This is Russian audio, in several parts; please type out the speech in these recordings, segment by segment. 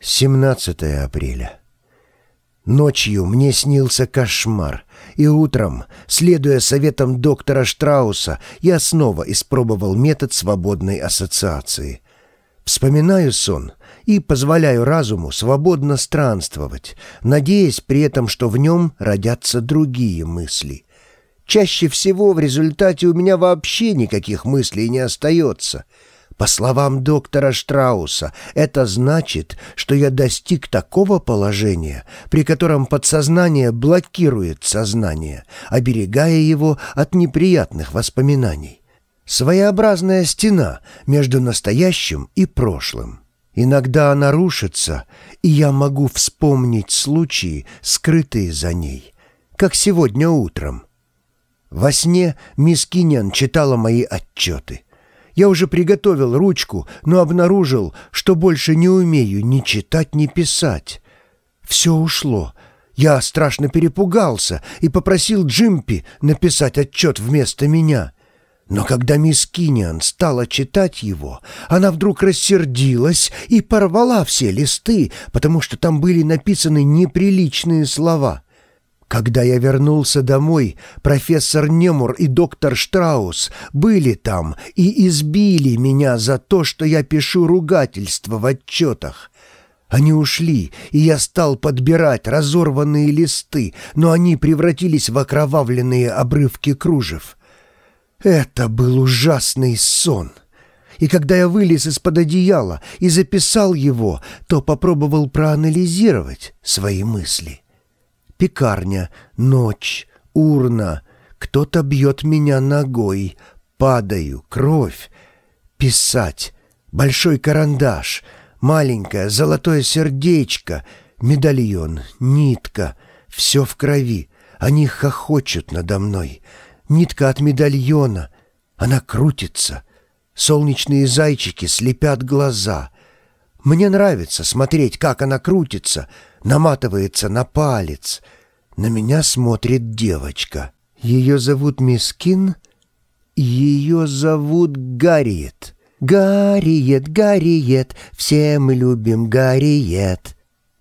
17 апреля. Ночью мне снился кошмар, и утром, следуя советам доктора Штрауса, я снова испробовал метод свободной ассоциации. Вспоминаю сон и позволяю разуму свободно странствовать, надеясь при этом, что в нем родятся другие мысли. Чаще всего в результате у меня вообще никаких мыслей не остается — по словам доктора Штрауса, это значит, что я достиг такого положения, при котором подсознание блокирует сознание, оберегая его от неприятных воспоминаний. Своеобразная стена между настоящим и прошлым. Иногда она рушится, и я могу вспомнить случаи, скрытые за ней, как сегодня утром. Во сне мисс Киньян читала мои отчеты — я уже приготовил ручку, но обнаружил, что больше не умею ни читать, ни писать. Все ушло. Я страшно перепугался и попросил Джимпи написать отчет вместо меня. Но когда мисс Киниан стала читать его, она вдруг рассердилась и порвала все листы, потому что там были написаны неприличные слова — когда я вернулся домой, профессор Немур и доктор Штраус были там и избили меня за то, что я пишу ругательства в отчетах. Они ушли, и я стал подбирать разорванные листы, но они превратились в окровавленные обрывки кружев. Это был ужасный сон. И когда я вылез из-под одеяла и записал его, то попробовал проанализировать свои мысли. Пекарня, ночь, урна. Кто-то бьет меня ногой. Падаю, кровь. Писать. Большой карандаш. Маленькое золотое сердечко. Медальон, нитка. Все в крови. Они хохочут надо мной. Нитка от медальона. Она крутится. Солнечные зайчики слепят глаза. Мне нравится смотреть, как она крутится — наматывается на палец. На меня смотрит девочка. Ее зовут Мискин, ее зовут Гарриет. Гарриет, Гарриет, все мы любим Гарриет.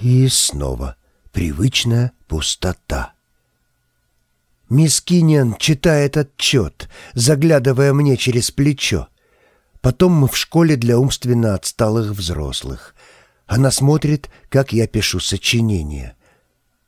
И снова привычная пустота. Мисс Киньян читает отчет, заглядывая мне через плечо. Потом мы в школе для умственно отсталых взрослых. Она смотрит, как я пишу сочинения.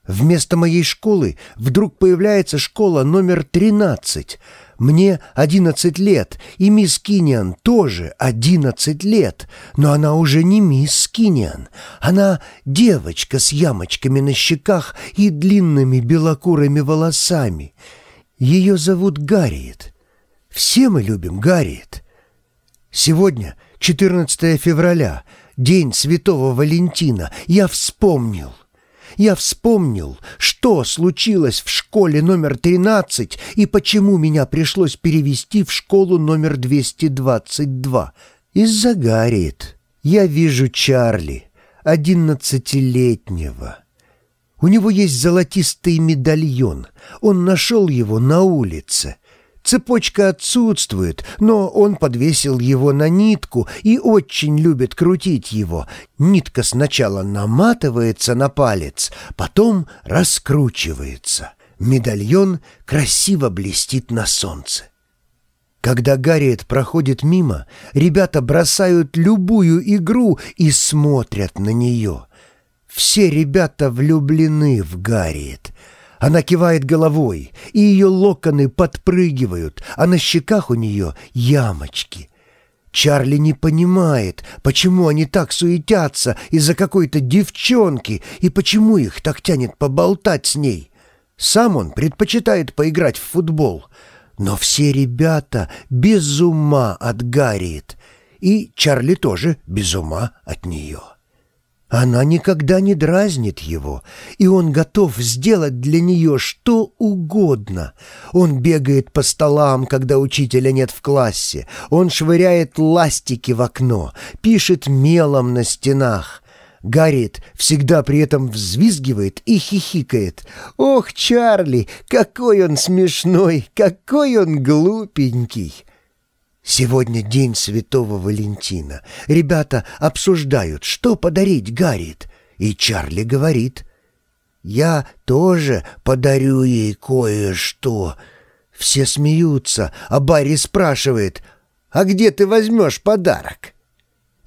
Вместо моей школы вдруг появляется школа номер 13. Мне 11 лет, и мисс Киниан тоже 11 лет, но она уже не мисс Киниан. Она девочка с ямочками на щеках и длинными белокурыми волосами. Ее зовут Гарриет. Все мы любим Гарриет. Сегодня 14 февраля — День Святого Валентина, я вспомнил. Я вспомнил, что случилось в школе номер 13 и почему меня пришлось перевести в школу номер 222. Из-за Гарриет. Я вижу Чарли, одиннадцатилетнего. У него есть золотистый медальон. Он нашел его на улице. Цепочка отсутствует, но он подвесил его на нитку и очень любит крутить его. Нитка сначала наматывается на палец, потом раскручивается. Медальон красиво блестит на солнце. Когда Гарриет проходит мимо, ребята бросают любую игру и смотрят на нее. Все ребята влюблены в Гарриет — она кивает головой, и ее локоны подпрыгивают, а на щеках у нее ямочки. Чарли не понимает, почему они так суетятся из-за какой-то девчонки и почему их так тянет поболтать с ней. Сам он предпочитает поиграть в футбол. Но все ребята без ума от Гарриет, и Чарли тоже без ума от нее. Она никогда не дразнит его, и он готов сделать для нее что угодно. Он бегает по столам, когда учителя нет в классе. Он швыряет ластики в окно, пишет мелом на стенах. Гарриет всегда при этом взвизгивает и хихикает. «Ох, Чарли, какой он смешной, какой он глупенький!» Сегодня день Святого Валентина. Ребята обсуждают, что подарить Гарриет. И Чарли говорит, «Я тоже подарю ей кое-что». Все смеются, а Барри спрашивает, «А где ты возьмешь подарок?»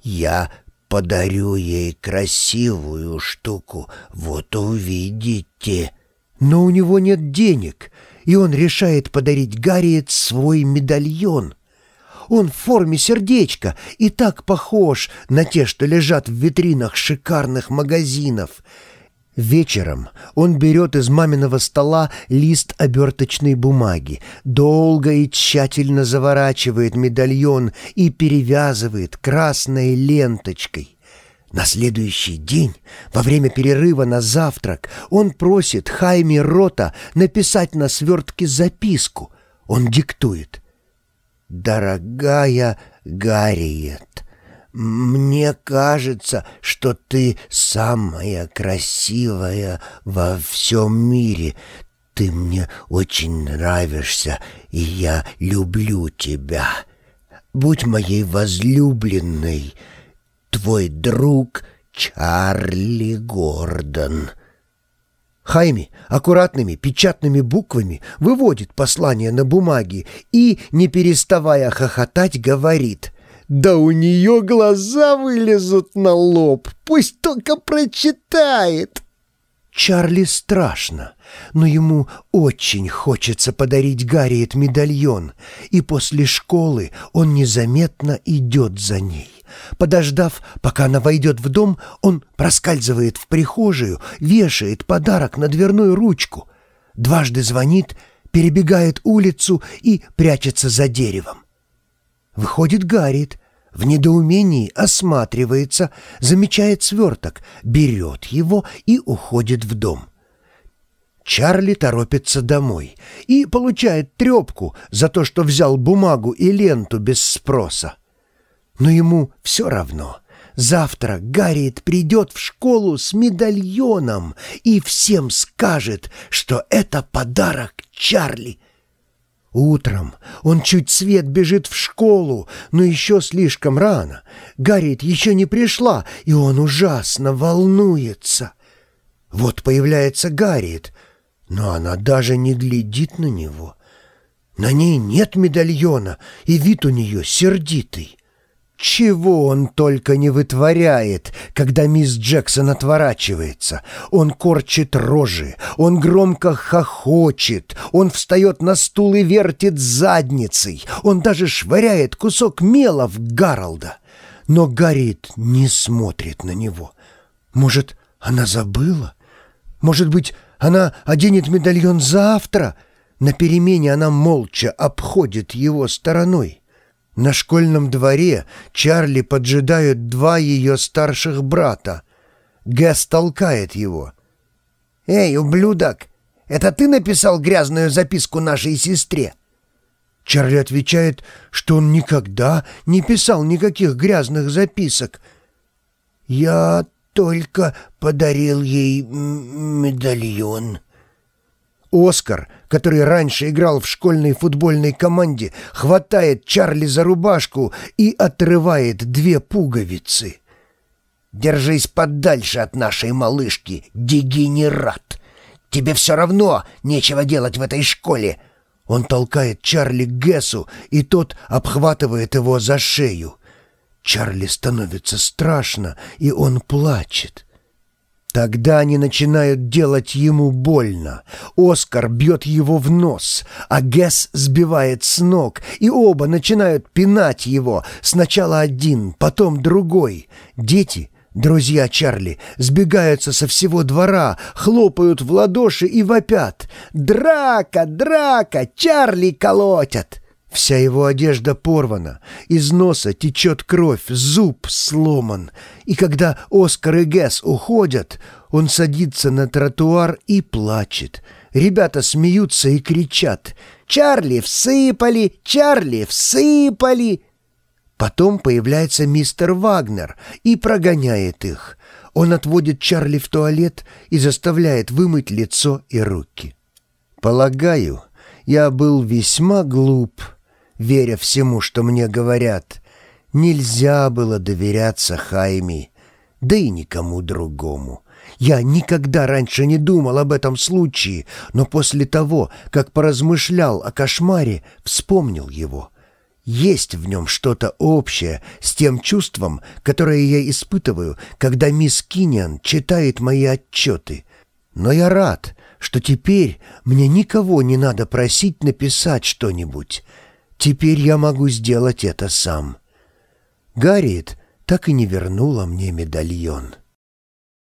«Я подарю ей красивую штуку, вот увидите». Но у него нет денег, и он решает подарить Гарриет свой медальон — он в форме сердечка и так похож на те, что лежат в витринах шикарных магазинов. Вечером он берет из маминого стола лист оберточной бумаги, долго и тщательно заворачивает медальон и перевязывает красной ленточкой. На следующий день, во время перерыва на завтрак, он просит Хайми Рота написать на свертке записку. Он диктует. «Дорогая Гарриет, мне кажется, что ты самая красивая во всем мире. Ты мне очень нравишься, и я люблю тебя. Будь моей возлюбленной, твой друг Чарли Гордон». Хайми аккуратными печатными буквами выводит послание на бумаге и, не переставая хохотать, говорит «Да у нее глаза вылезут на лоб, пусть только прочитает!» Чарли страшно, но ему очень хочется подарить Гарриет медальон, и после школы он незаметно идет за ней. Подождав, пока она войдет в дом, он проскальзывает в прихожую, вешает подарок на дверную ручку, дважды звонит, перебегает улицу и прячется за деревом. Выходит Гарриет, в недоумении осматривается, замечает сверток, берет его и уходит в дом. Чарли торопится домой и получает трепку за то, что взял бумагу и ленту без спроса. Но ему все равно. Завтра Гарриет придет в школу с медальоном и всем скажет, что это подарок Чарли. Утром он чуть свет бежит в школу, но еще слишком рано. Гарриет еще не пришла, и он ужасно волнуется. Вот появляется Гарриет, но она даже не глядит на него. На ней нет медальона, и вид у нее сердитый. Чего он только не вытворяет, когда мисс Джексон отворачивается. Он корчит рожи, он громко хохочет, он встает на стул и вертит задницей, он даже швыряет кусок мела в Гаролда. Но Гарриет не смотрит на него. Может, она забыла? Может быть, она оденет медальон завтра? На перемене она молча обходит его стороной. На школьном дворе Чарли поджидают два ее старших брата. Гэс толкает его. «Эй, ублюдок, это ты написал грязную записку нашей сестре?» Чарли отвечает, что он никогда не писал никаких грязных записок. «Я только подарил ей медальон». Оскар, который раньше играл в школьной футбольной команде, хватает Чарли за рубашку и отрывает две пуговицы. «Держись подальше от нашей малышки, дегенерат! Тебе все равно нечего делать в этой школе!» Он толкает Чарли к Гессу, и тот обхватывает его за шею. Чарли становится страшно, и он плачет. Тогда они начинают делать ему больно. Оскар бьет его в нос, а Гэс сбивает с ног, и оба начинают пинать его. Сначала один, потом другой. Дети, друзья Чарли, сбегаются со всего двора, хлопают в ладоши и вопят. «Драка! Драка! Чарли колотят!» Вся его одежда порвана, из носа течет кровь, зуб сломан. И когда Оскар и Гэс уходят, он садится на тротуар и плачет. Ребята смеются и кричат «Чарли всыпали! Чарли всыпали!» Потом появляется мистер Вагнер и прогоняет их. Он отводит Чарли в туалет и заставляет вымыть лицо и руки. Полагаю, я был весьма глуп веря всему, что мне говорят. Нельзя было доверяться Хайми, да и никому другому. Я никогда раньше не думал об этом случае, но после того, как поразмышлял о кошмаре, вспомнил его. Есть в нем что-то общее с тем чувством, которое я испытываю, когда мисс Киниан читает мои отчеты. Но я рад, что теперь мне никого не надо просить написать что-нибудь. Теперь я могу сделать это сам. Гарриет так и не вернула мне медальон».